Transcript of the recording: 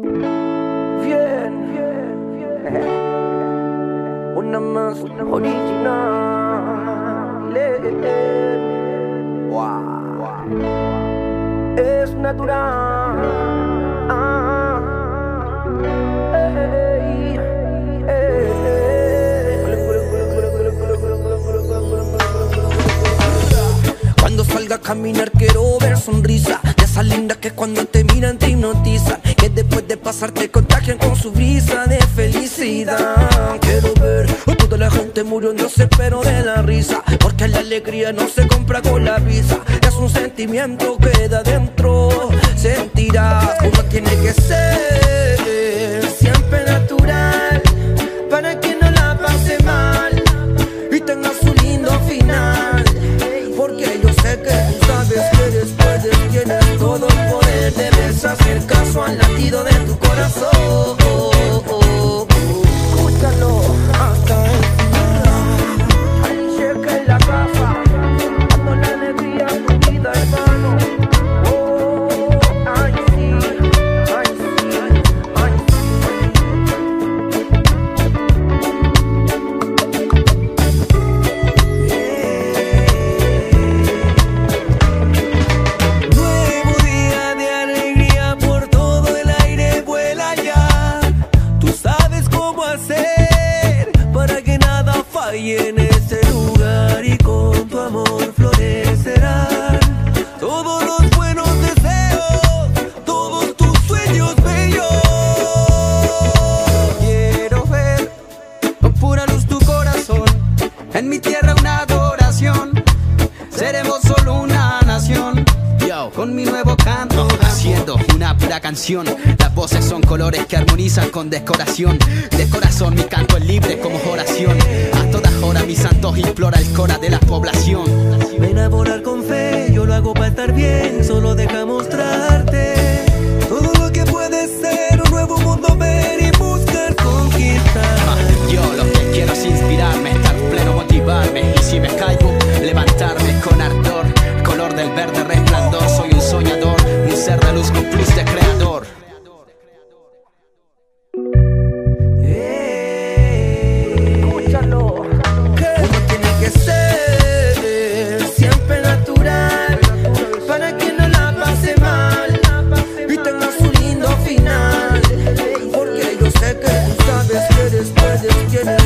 Bien, bien, bien. Una más original. Wow. Es natural. Cuando salga a caminar quiero ver sonrisa De esas lindas que cuando te miran te hipnotizan después de pasar te contagian con su brisa de felicidad. Quiero ver a toda la gente muriéndose pero de la risa Porque la alegría no se compra con la visa. Es un sentimiento que da dentro Sentirás como tiene que ser al latido de tu corazón este lugar y con tu amor florecerán todos los buenos deseos, todos tus sueños bellos. Quiero ver con pura luz tu corazón, en mi tierra una adoración. Seremos solo una nación. Yo, con mi nuevo canto, haciendo una pura canción. Las voces son colores que armonizan con decoración. De corazón, mi canto es libre como oración. Ahora mi santos implora el cora de la población. Ven a volar con fe, yo lo hago para estar bien, solo deja mostrarte todo lo que puede ser un nuevo mundo ver y buscar conquistar. Ah, yo lo que quiero es inspirarme, estar pleno, motivarme y si me caigo, levantarme con ardor, color del verde resplandor. Soy un soñador, un ser de luz con plus de just get